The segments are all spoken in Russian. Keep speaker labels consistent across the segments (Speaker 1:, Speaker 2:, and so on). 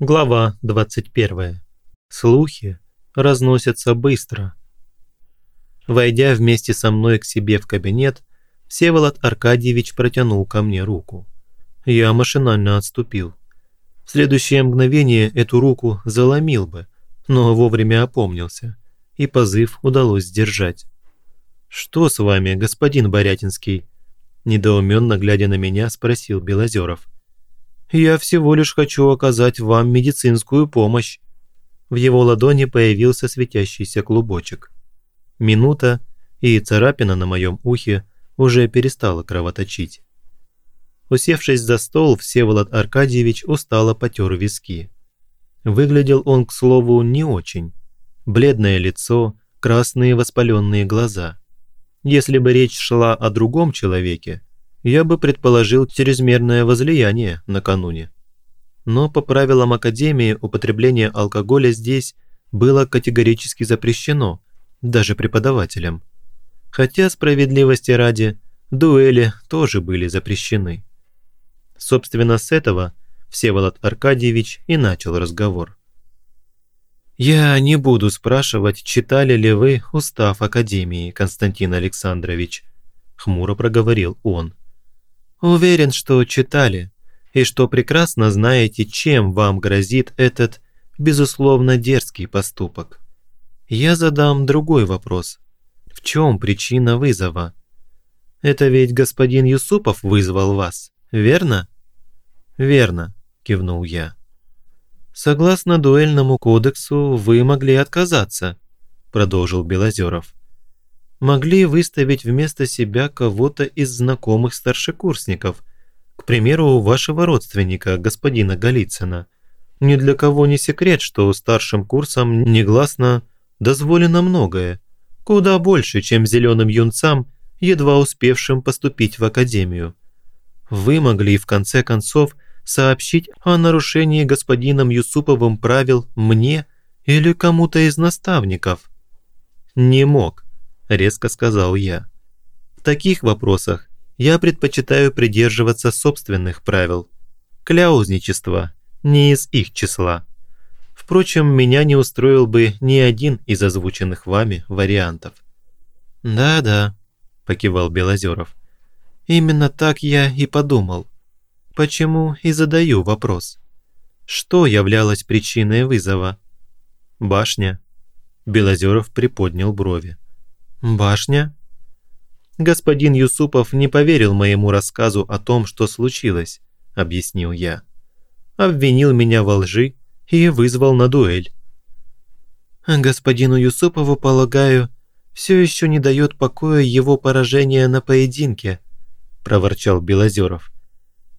Speaker 1: Глава 21. Слухи разносятся быстро. Войдя вместе со мной к себе в кабинет, Всеволод Аркадьевич протянул ко мне руку. Я машинально отступил. В следующее мгновение эту руку заломил бы, но вовремя опомнился, и позыв удалось сдержать. «Что с вами, господин Борятинский?» Недоуменно глядя на меня, спросил Белозеров. Я всего лишь хочу оказать вам медицинскую помощь». В его ладони появился светящийся клубочек. Минута, и царапина на моем ухе уже перестала кровоточить. Усевшись за стол, Всеволод Аркадьевич устало потер виски. Выглядел он, к слову, не очень. Бледное лицо, красные воспаленные глаза. Если бы речь шла о другом человеке, я бы предположил чрезмерное возлияние накануне. Но по правилам Академии употребление алкоголя здесь было категорически запрещено, даже преподавателям. Хотя, справедливости ради, дуэли тоже были запрещены. Собственно, с этого Всеволод Аркадьевич и начал разговор. «Я не буду спрашивать, читали ли вы устав Академии, Константин Александрович», – хмуро проговорил он. Уверен, что читали, и что прекрасно знаете, чем вам грозит этот, безусловно, дерзкий поступок. Я задам другой вопрос. В чем причина вызова? Это ведь господин Юсупов вызвал вас, верно? Верно, кивнул я. Согласно дуэльному кодексу, вы могли отказаться, продолжил Белозеров могли выставить вместо себя кого-то из знакомых старшекурсников, к примеру, вашего родственника, господина Голицына. Ни для кого не секрет, что старшим курсам негласно дозволено многое, куда больше, чем зеленым юнцам, едва успевшим поступить в академию. Вы могли, в конце концов, сообщить о нарушении господином Юсуповым правил мне или кому-то из наставников? Не мог. – резко сказал я. «В таких вопросах я предпочитаю придерживаться собственных правил. Кляузничество не из их числа. Впрочем, меня не устроил бы ни один из озвученных вами вариантов». «Да-да», – покивал Белозеров. «Именно так я и подумал. Почему и задаю вопрос. Что являлось причиной вызова?» «Башня». Белозеров приподнял брови. «Башня?» «Господин Юсупов не поверил моему рассказу о том, что случилось», – объяснил я. «Обвинил меня во лжи и вызвал на дуэль». «Господину Юсупову, полагаю, все еще не дает покоя его поражение на поединке», – проворчал Белозеров.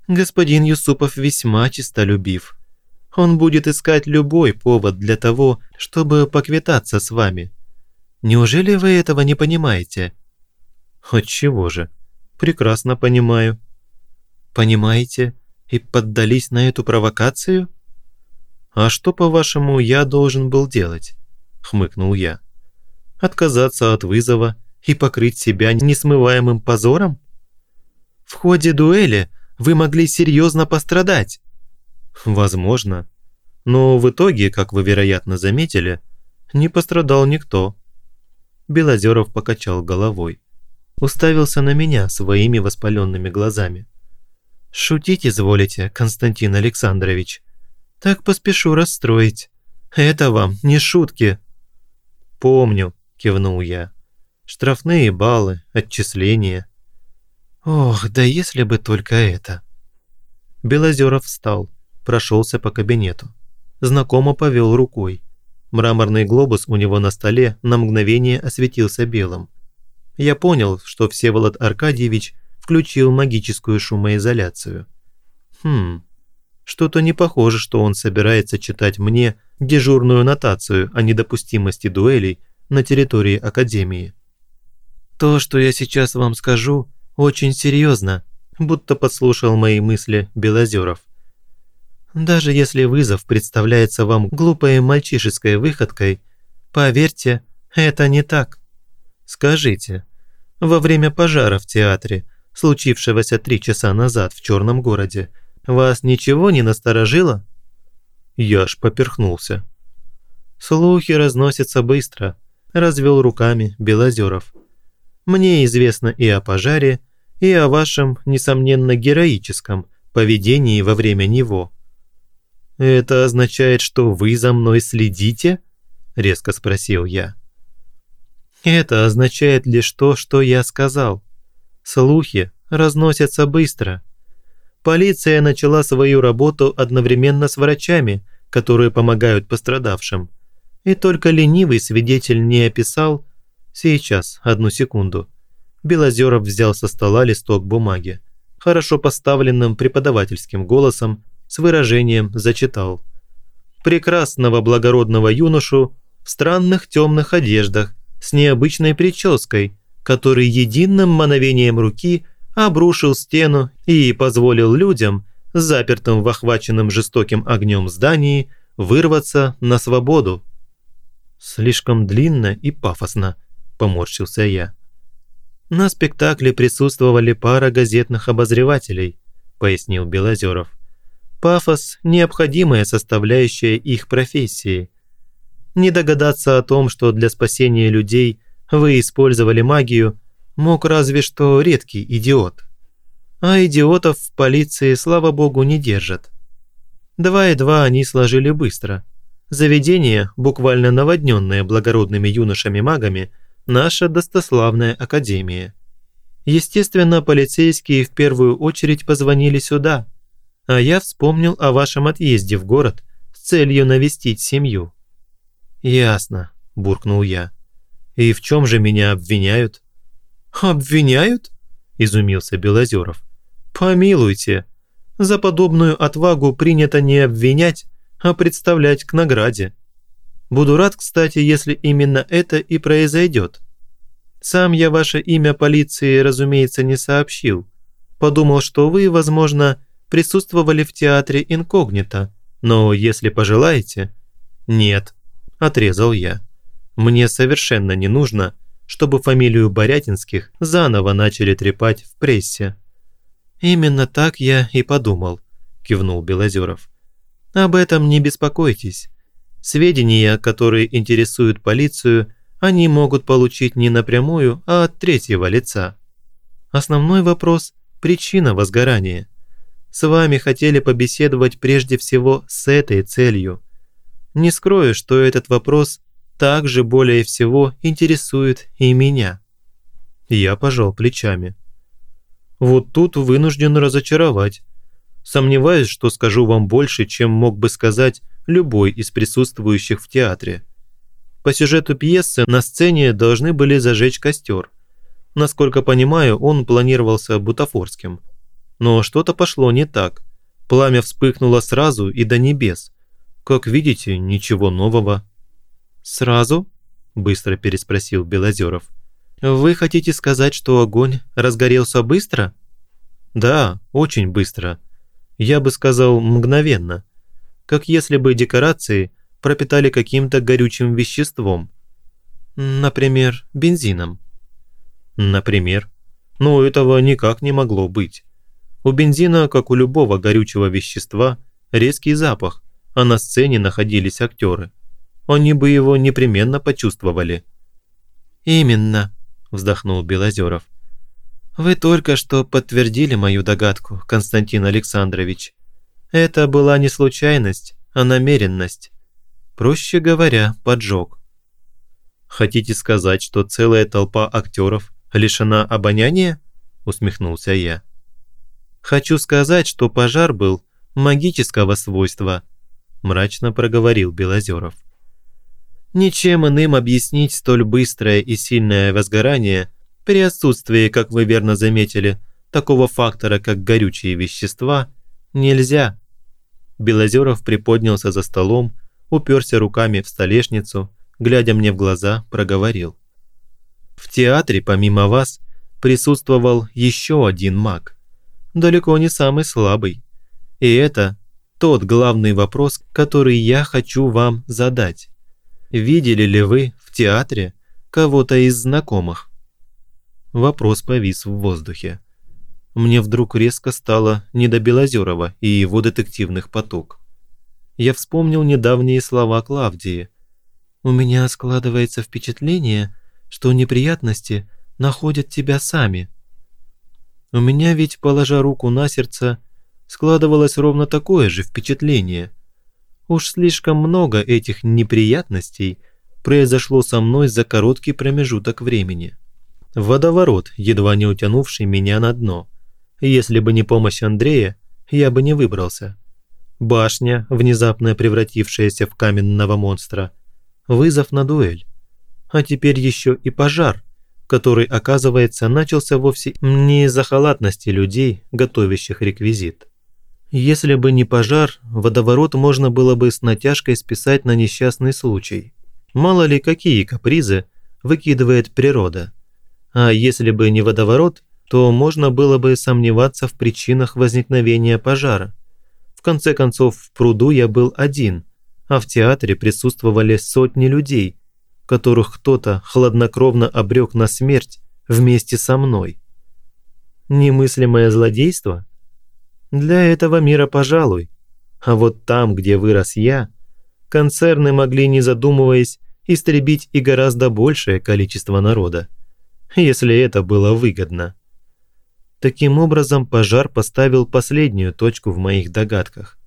Speaker 1: «Господин Юсупов весьма честолюбив. Он будет искать любой повод для того, чтобы поквитаться с вами. Неужели вы этого не понимаете?» «Отчего же? Прекрасно понимаю». «Понимаете и поддались на эту провокацию?» «А что, по-вашему, я должен был делать?» – хмыкнул я. «Отказаться от вызова и покрыть себя несмываемым позором?» «В ходе дуэли вы могли серьезно пострадать». «Возможно. Но в итоге, как вы, вероятно, заметили, не пострадал никто». Белозеров покачал головой. Уставился на меня своими воспаленными глазами. «Шутить изволите, Константин Александрович. Так поспешу расстроить. Это вам не шутки». «Помню», – кивнул я. «Штрафные баллы, отчисления». «Ох, да если бы только это». Белозеров встал, прошелся по кабинету. Знакомо повел рукой. Мраморный глобус у него на столе на мгновение осветился белым. Я понял, что Всеволод Аркадьевич включил магическую шумоизоляцию. Хм, что-то не похоже, что он собирается читать мне дежурную нотацию о недопустимости дуэлей на территории Академии. То, что я сейчас вам скажу, очень серьезно, будто подслушал мои мысли Белозеров. Даже если вызов представляется вам глупой мальчишеской выходкой, поверьте, это не так. Скажите, во время пожара в театре, случившегося три часа назад в Черном городе, вас ничего не насторожило? Я аж поперхнулся. «Слухи разносятся быстро», – развел руками Белозеров. «Мне известно и о пожаре, и о вашем, несомненно, героическом поведении во время него». «Это означает, что вы за мной следите?» – резко спросил я. «Это означает лишь то, что я сказал. Слухи разносятся быстро. Полиция начала свою работу одновременно с врачами, которые помогают пострадавшим. И только ленивый свидетель не описал... Сейчас, одну секунду. Белозеров взял со стола листок бумаги. Хорошо поставленным преподавательским голосом с выражением зачитал. Прекрасного благородного юношу в странных темных одеждах с необычной прической, который единым мановением руки обрушил стену и позволил людям, запертым в охваченном жестоким огнем здании, вырваться на свободу. «Слишком длинно и пафосно», – поморщился я. «На спектакле присутствовали пара газетных обозревателей», – пояснил Белозеров. «Пафос – необходимая составляющая их профессии. Не догадаться о том, что для спасения людей вы использовали магию, мог разве что редкий идиот. А идиотов в полиции, слава богу, не держат. Два и два они сложили быстро. Заведение, буквально наводненное благородными юношами-магами, наша достославная академия. Естественно, полицейские в первую очередь позвонили сюда, а я вспомнил о вашем отъезде в город с целью навестить семью. «Ясно», – буркнул я. «И в чем же меня обвиняют?» «Обвиняют?» – изумился Белозеров. «Помилуйте, за подобную отвагу принято не обвинять, а представлять к награде. Буду рад, кстати, если именно это и произойдет. Сам я ваше имя полиции, разумеется, не сообщил. Подумал, что вы, возможно, присутствовали в театре инкогнито, но если пожелаете...» «Нет», – отрезал я. «Мне совершенно не нужно, чтобы фамилию Борятинских заново начали трепать в прессе». «Именно так я и подумал», – кивнул Белозеров. «Об этом не беспокойтесь. Сведения, которые интересуют полицию, они могут получить не напрямую, а от третьего лица. Основной вопрос – причина возгорания. С вами хотели побеседовать прежде всего с этой целью. Не скрою, что этот вопрос также более всего интересует и меня. Я пожал плечами. Вот тут вынужден разочаровать. Сомневаюсь, что скажу вам больше, чем мог бы сказать любой из присутствующих в театре. По сюжету пьесы на сцене должны были зажечь костер. Насколько понимаю, он планировался бутафорским. Но что-то пошло не так. Пламя вспыхнуло сразу и до небес. Как видите, ничего нового. «Сразу?» – быстро переспросил Белозеров. «Вы хотите сказать, что огонь разгорелся быстро?» «Да, очень быстро. Я бы сказал, мгновенно. Как если бы декорации пропитали каким-то горючим веществом. Например, бензином». «Например? Но этого никак не могло быть. У бензина, как у любого горючего вещества, резкий запах, а на сцене находились актеры они бы его непременно почувствовали. «Именно», – вздохнул Белозеров. «Вы только что подтвердили мою догадку, Константин Александрович. Это была не случайность, а намеренность. Проще говоря, поджог». «Хотите сказать, что целая толпа актеров лишена обоняния?» – усмехнулся я. «Хочу сказать, что пожар был магического свойства», – мрачно проговорил Белозеров. Ничем иным объяснить столь быстрое и сильное возгорание при отсутствии, как вы верно заметили, такого фактора, как горючие вещества, нельзя. Белозеров приподнялся за столом, уперся руками в столешницу, глядя мне в глаза, проговорил. В театре, помимо вас, присутствовал еще один маг. Далеко не самый слабый. И это тот главный вопрос, который я хочу вам задать. Видели ли вы в театре кого-то из знакомых?» Вопрос повис в воздухе. Мне вдруг резко стало не до Белозерова и его детективных поток. я вспомнил недавние слова Клавдии. «У меня складывается впечатление, что неприятности находят тебя сами». У меня ведь, положа руку на сердце, складывалось ровно такое же впечатление. Уж слишком много этих неприятностей произошло со мной за короткий промежуток времени. Водоворот, едва не утянувший меня на дно. Если бы не помощь Андрея, я бы не выбрался. Башня, внезапно превратившаяся в каменного монстра. Вызов на дуэль. А теперь еще и пожар, который, оказывается, начался вовсе не из-за халатности людей, готовящих реквизит. Если бы не пожар, водоворот можно было бы с натяжкой списать на несчастный случай. Мало ли какие капризы выкидывает природа. А если бы не водоворот, то можно было бы сомневаться в причинах возникновения пожара. В конце концов, в пруду я был один, а в театре присутствовали сотни людей, которых кто-то хладнокровно обрек на смерть вместе со мной. Немыслимое злодейство? Для этого мира пожалуй. А вот там, где вырос я, концерны могли, не задумываясь, истребить и гораздо большее количество народа, если это было выгодно. Таким образом, пожар поставил последнюю точку в моих догадках.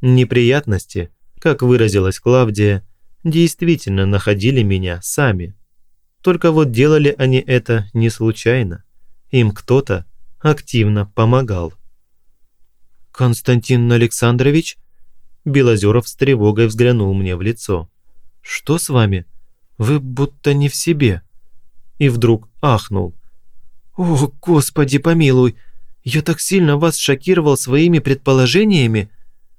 Speaker 1: Неприятности, как выразилась Клавдия, действительно находили меня сами. Только вот делали они это не случайно. Им кто-то активно помогал. «Константин Александрович?» Белозеров с тревогой взглянул мне в лицо. «Что с вами? Вы будто не в себе». И вдруг ахнул. «О, Господи помилуй! Я так сильно вас шокировал своими предположениями!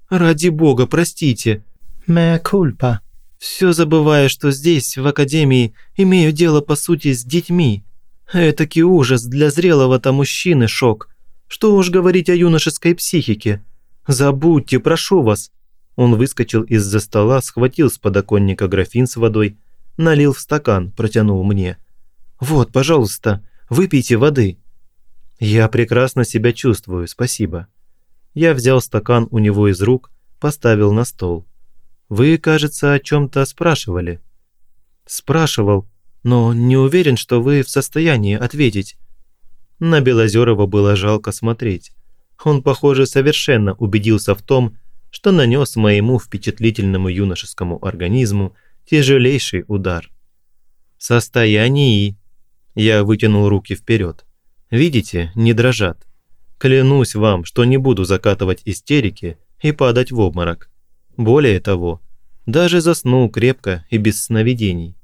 Speaker 1: Ради Бога, простите!»
Speaker 2: «Мea кульпа»,
Speaker 1: все забывая, что здесь, в академии, имею дело по сути с детьми. Этакий ужас для зрелого-то мужчины шок. Что уж говорить о юношеской психике. Забудьте, прошу вас. Он выскочил из-за стола, схватил с подоконника графин с водой, налил в стакан, протянул мне. «Вот, пожалуйста, выпейте воды». «Я прекрасно себя чувствую, спасибо». Я взял стакан у него из рук, поставил на стол. Вы, кажется, о чем-то спрашивали». «Спрашивал, но не уверен, что вы в состоянии ответить». На Белозерова было жалко смотреть. Он, похоже, совершенно убедился в том, что нанес моему впечатлительному юношескому организму тяжелейший удар. «Состоянии». Я вытянул руки вперед. «Видите, не дрожат. Клянусь вам, что не буду закатывать истерики и падать в обморок. Более того, даже заснул крепко и без сновидений.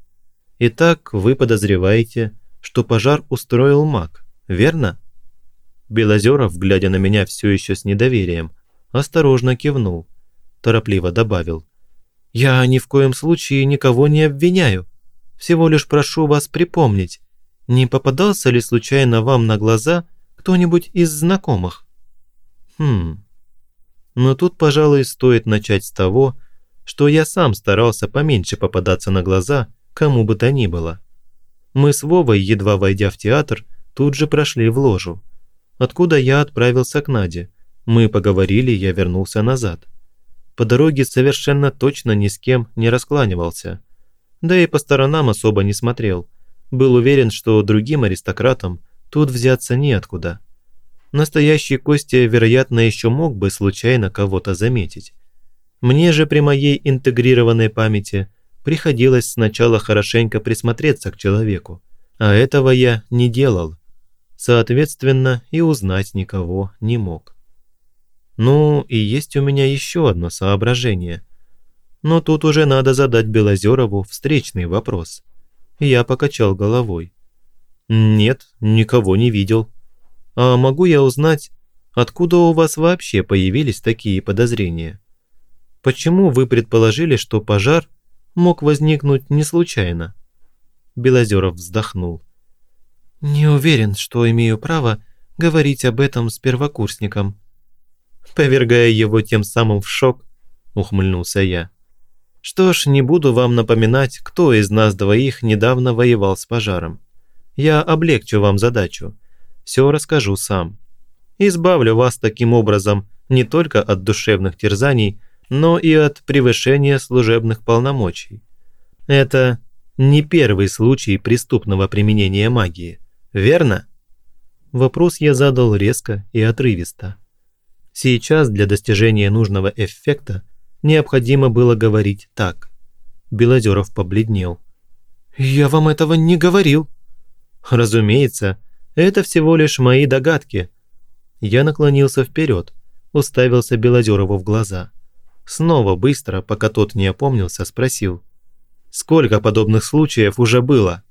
Speaker 1: Итак, вы подозреваете, что пожар устроил маг, верно? Белозеров, глядя на меня все еще с недоверием, осторожно кивнул, торопливо добавил. «Я ни в коем случае никого не обвиняю. Всего лишь прошу вас припомнить, не попадался ли случайно вам на глаза кто-нибудь из знакомых?» «Хм, но тут, пожалуй, стоит начать с того, что я сам старался поменьше попадаться на глаза кому бы то ни было. Мы с Вовой, едва войдя в театр, тут же прошли в ложу. Откуда я отправился к Наде. Мы поговорили, я вернулся назад. По дороге совершенно точно ни с кем не раскланивался. Да и по сторонам особо не смотрел. Был уверен, что другим аристократам тут взяться неоткуда. Настоящий Костя, вероятно, еще мог бы случайно кого-то заметить. Мне же при моей интегрированной памяти приходилось сначала хорошенько присмотреться к человеку, а этого я не делал. Соответственно, и узнать никого не мог. Ну, и есть у меня еще одно соображение. Но тут уже надо задать Белозерову встречный вопрос. Я покачал головой. Нет, никого не видел. А могу я узнать, откуда у вас вообще появились такие подозрения? Почему вы предположили, что пожар мог возникнуть не случайно? Белозеров вздохнул. Не уверен, что имею право говорить об этом с первокурсником. Повергая его тем самым в шок, ухмыльнулся я. Что ж, не буду вам напоминать, кто из нас двоих недавно воевал с пожаром. Я облегчу вам задачу все расскажу сам. Избавлю вас таким образом не только от душевных терзаний, но и от превышения служебных полномочий. Это не первый случай преступного применения магии, верно? Вопрос я задал резко и отрывисто. Сейчас для достижения нужного эффекта необходимо было говорить так. Белозеров побледнел. «Я вам этого не говорил». «Разумеется, это всего лишь мои догадки». Я наклонился вперед, уставился Белозерову в глаза. Снова быстро, пока тот не опомнился, спросил. «Сколько подобных случаев уже было?»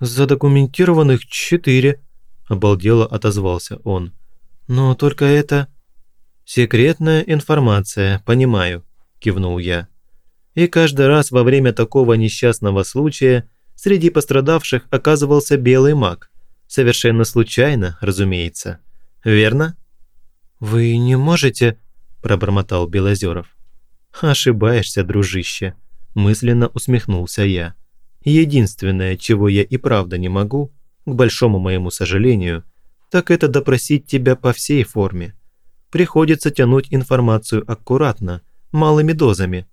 Speaker 1: «Задокументированных четыре», – обалдело отозвался он. «Но только это...» «Секретная информация, понимаю», – кивнул я. И каждый раз во время такого несчастного случая среди пострадавших оказывался белый маг. Совершенно случайно, разумеется. Верно? «Вы не можете...» – пробормотал Белозеров. «Ошибаешься, дружище», – мысленно усмехнулся я. «Единственное, чего я и правда не могу, к большому моему сожалению, так это допросить тебя по всей форме. Приходится тянуть информацию аккуратно, малыми дозами,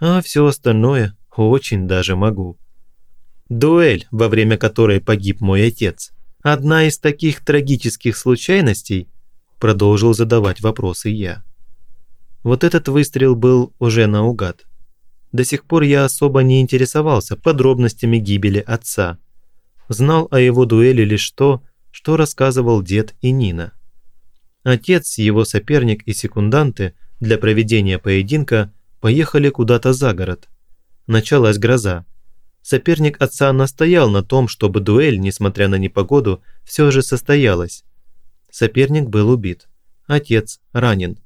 Speaker 1: а все остальное очень даже могу. Дуэль, во время которой погиб мой отец, одна из таких трагических случайностей, продолжил задавать вопросы я. Вот этот выстрел был уже наугад. До сих пор я особо не интересовался подробностями гибели отца. Знал о его дуэли лишь то, что рассказывал дед и Нина. Отец, его соперник и секунданты для проведения поединка поехали куда-то за город. Началась гроза. Соперник отца настоял на том, чтобы дуэль, несмотря на непогоду, все же состоялась. Соперник был убит. Отец ранен.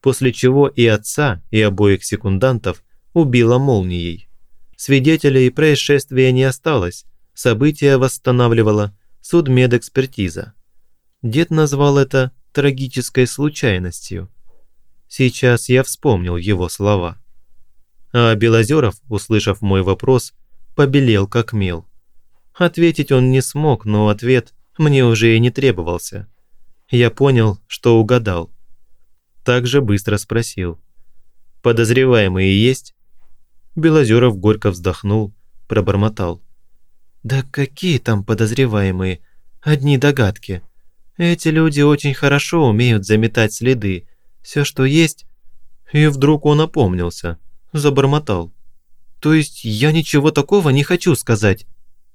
Speaker 1: После чего и отца, и обоих секундантов убило молнией. Свидетелей происшествия не осталось. Событие восстанавливала судмедэкспертиза. Дед назвал это трагической случайностью. Сейчас я вспомнил его слова. А Белозеров, услышав мой вопрос, побелел как мел. Ответить он не смог, но ответ мне уже и не требовался. Я понял, что угадал. Также быстро спросил. «Подозреваемые есть?» Белозеров горько вздохнул, пробормотал. «Да какие там подозреваемые? Одни догадки. Эти люди очень хорошо умеют заметать следы, все, что есть. И вдруг он опомнился, забормотал. То есть я ничего такого не хочу сказать.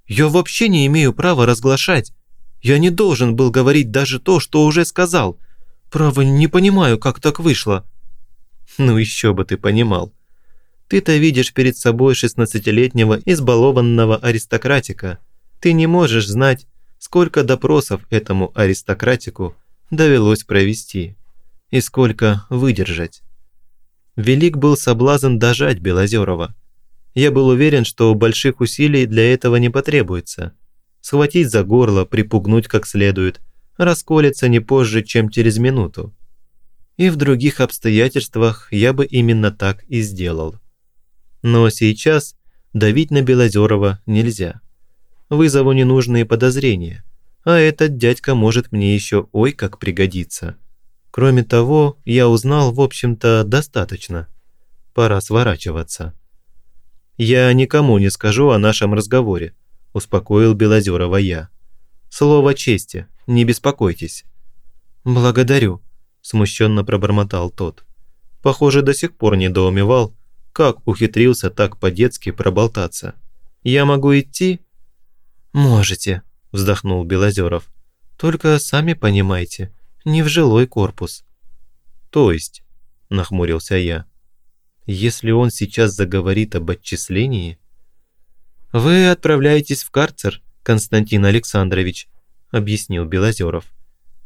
Speaker 1: Я вообще не имею права разглашать. Я не должен был говорить даже то, что уже сказал. Право, не понимаю, как так вышло. Ну еще бы ты понимал. Ты-то видишь перед собой шестнадцатилетнего избалованного аристократика. Ты не можешь знать, сколько допросов этому аристократику довелось провести и сколько выдержать. Велик был соблазн дожать Белозерова. Я был уверен, что больших усилий для этого не потребуется. Схватить за горло, припугнуть как следует, расколется не позже, чем через минуту. И в других обстоятельствах я бы именно так и сделал. Но сейчас давить на Белозерова нельзя. Вызову ненужные подозрения, а этот дядька может мне еще ой как пригодиться. Кроме того, я узнал, в общем-то, достаточно. Пора сворачиваться. «Я никому не скажу о нашем разговоре», – успокоил Белозерова я. «Слово чести, не беспокойтесь». «Благодарю», – смущенно пробормотал тот. Похоже, до сих пор недоумевал, как ухитрился так по-детски проболтаться. «Я могу идти?» «Можете», – вздохнул Белозеров. «Только сами понимаете, не в жилой корпус. То есть, нахмурился я, если он сейчас заговорит об отчислении... Вы отправляетесь в карцер, Константин Александрович, объяснил Белозеров.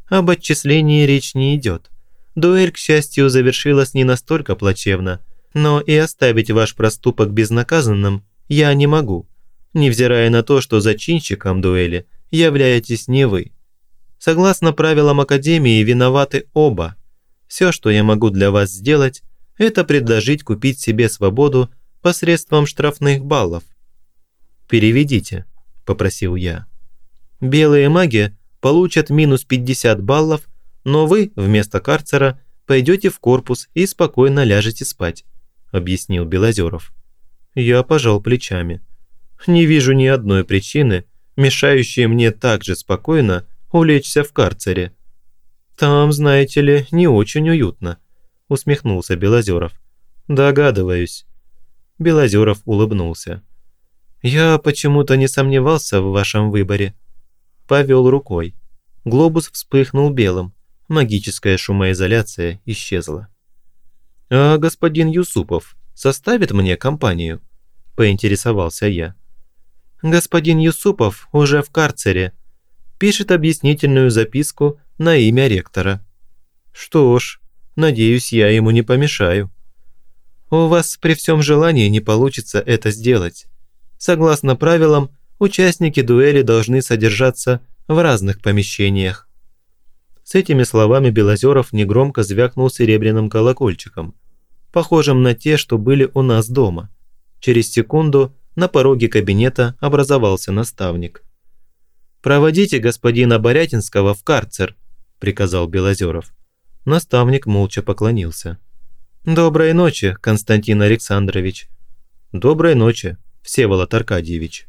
Speaker 1: Об отчислении речь не идет. Дуэль, к счастью, завершилась не настолько плачевно, но и оставить ваш проступок безнаказанным я не могу, невзирая на то, что зачинщиком дуэли являетесь не вы. Согласно правилам Академии, виноваты оба. Все, что я могу для вас сделать, это предложить купить себе свободу посредством штрафных баллов. «Переведите», – попросил я. «Белые маги получат минус 50 баллов, но вы вместо карцера пойдете в корпус и спокойно ляжете спать. – объяснил Белозеров. Я пожал плечами. Не вижу ни одной причины, мешающей мне так же спокойно улечься в карцере. Там, знаете ли, не очень уютно, усмехнулся Белозеров. Догадываюсь. Белозеров улыбнулся. Я почему-то не сомневался в вашем выборе. Повел рукой. Глобус вспыхнул белым. Магическая шумоизоляция исчезла. «А господин Юсупов составит мне компанию?» – поинтересовался я. «Господин Юсупов уже в карцере. Пишет объяснительную записку на имя ректора. Что ж, надеюсь, я ему не помешаю. У вас при всем желании не получится это сделать. Согласно правилам, участники дуэли должны содержаться в разных помещениях. С этими словами Белозеров негромко звякнул серебряным колокольчиком, похожим на те, что были у нас дома. Через секунду на пороге кабинета образовался наставник. «Проводите господина Борятинского в карцер», – приказал Белозеров. Наставник молча поклонился. «Доброй ночи, Константин Александрович». «Доброй ночи, Всеволод Аркадьевич».